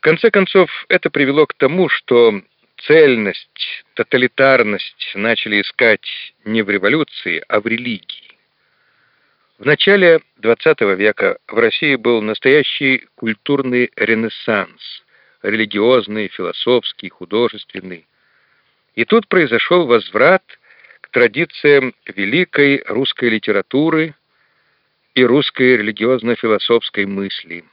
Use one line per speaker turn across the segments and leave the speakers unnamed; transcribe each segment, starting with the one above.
В конце концов, это привело к тому, что цельность, тоталитарность начали искать не в революции, а в религии. В начале XX века в России был настоящий культурный ренессанс, религиозный, философский, художественный. И тут произошел возврат к традициям великой русской литературы и русской религиозно-философской мысли.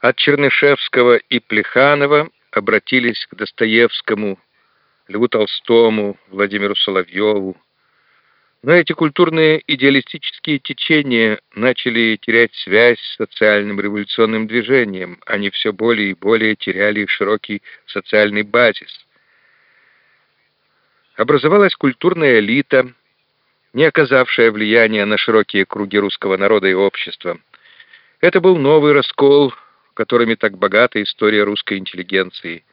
От Чернышевского и Плеханова обратились к Достоевскому, Льву Толстому, Владимиру Соловьеву. Но эти культурные идеалистические течения начали терять связь с социальным революционным движением, они все более и более теряли широкий социальный базис. Образовалась культурная элита, не оказавшая влияния на широкие круги русского народа и общества. Это был новый раскол – которыми так богата история русской интеллигенции.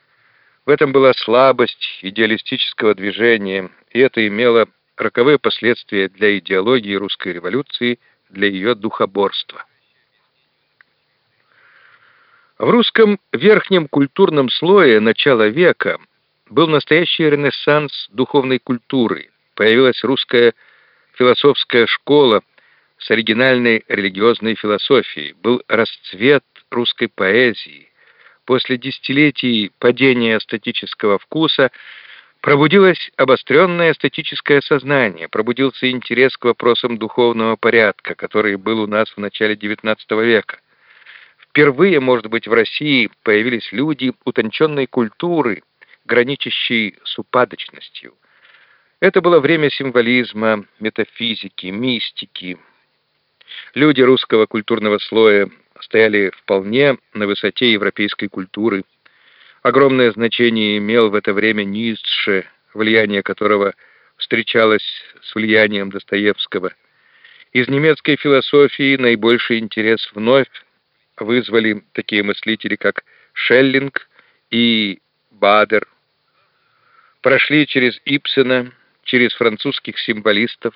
В этом была слабость идеалистического движения, и это имело роковые последствия для идеологии русской революции, для ее духоборства. В русском верхнем культурном слое начала века был настоящий ренессанс духовной культуры. Появилась русская философская школа с оригинальной религиозной философией. Был расцвет русской поэзии, после десятилетий падения эстетического вкуса, пробудилось обостренное эстетическое сознание, пробудился интерес к вопросам духовного порядка, который был у нас в начале XIX века. Впервые, может быть, в России появились люди утонченной культуры, граничащей с упадочностью. Это было время символизма, метафизики, мистики. Люди русского культурного слоя стояли вполне на высоте европейской культуры. Огромное значение имел в это время Ницше, влияние которого встречалось с влиянием Достоевского. Из немецкой философии наибольший интерес вновь вызвали такие мыслители, как Шеллинг и Бадер. Прошли через Ипсена, через французских символистов.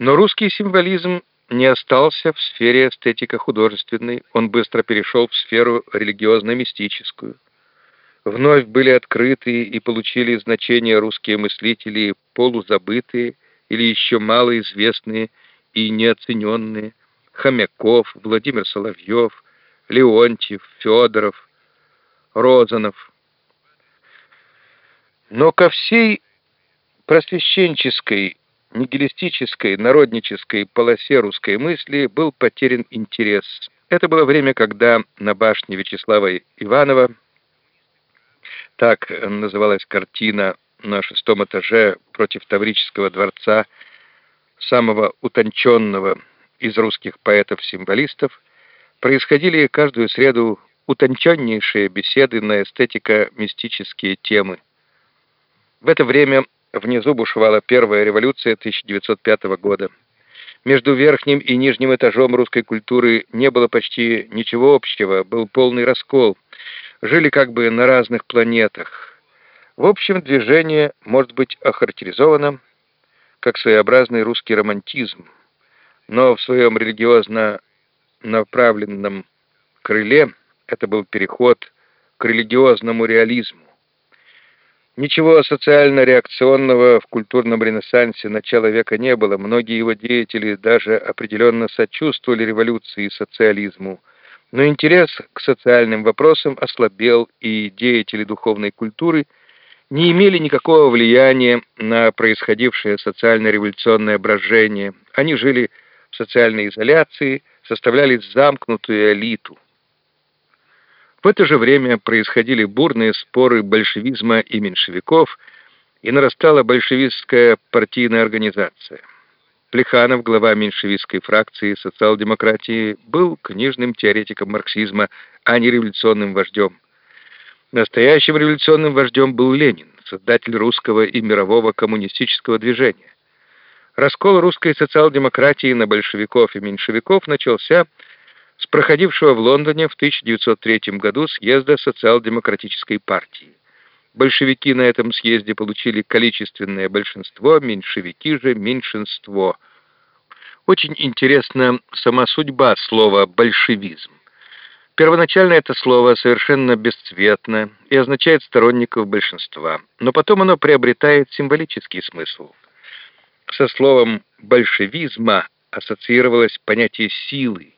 Но русский символизм не остался в сфере эстетико-художественной, он быстро перешел в сферу религиозно-мистическую. Вновь были открыты и получили значение русские мыслители, полузабытые или еще малоизвестные и неоцененные, Хомяков, Владимир Соловьев, Леонтьев, Федоров, Розанов. Но ко всей просвещенческой нигилистической, народнической полосе русской мысли был потерян интерес. Это было время, когда на башне Вячеслава Иванова, так называлась картина на шестом этаже против Таврического дворца, самого утонченного из русских поэтов-символистов, происходили каждую среду утонченнейшие беседы на эстетико-мистические темы. В это время Внизу бушевала первая революция 1905 года. Между верхним и нижним этажом русской культуры не было почти ничего общего, был полный раскол. Жили как бы на разных планетах. В общем, движение может быть охарактеризовано как своеобразный русский романтизм, но в своем религиозно направленном крыле это был переход к религиозному реализму. Ничего социально-реакционного в культурном ренессансе начала века не было. Многие его деятели даже определенно сочувствовали революции и социализму. Но интерес к социальным вопросам ослабел, и деятели духовной культуры не имели никакого влияния на происходившее социально-революционное брожение. Они жили в социальной изоляции, составляли замкнутую элиту. В это же время происходили бурные споры большевизма и меньшевиков, и нарастала большевистская партийная организация. Плеханов, глава меньшевистской фракции социал-демократии, был книжным теоретиком марксизма, а не революционным вождем. Настоящим революционным вождем был Ленин, создатель русского и мирового коммунистического движения. Раскол русской социал-демократии на большевиков и меньшевиков начался с проходившего в Лондоне в 1903 году съезда социал-демократической партии. Большевики на этом съезде получили количественное большинство, меньшевики же меньшинство. Очень интересна сама судьба слова «большевизм». Первоначально это слово совершенно бесцветно и означает сторонников большинства, но потом оно приобретает символический смысл. Со словом «большевизма» ассоциировалось понятие силы,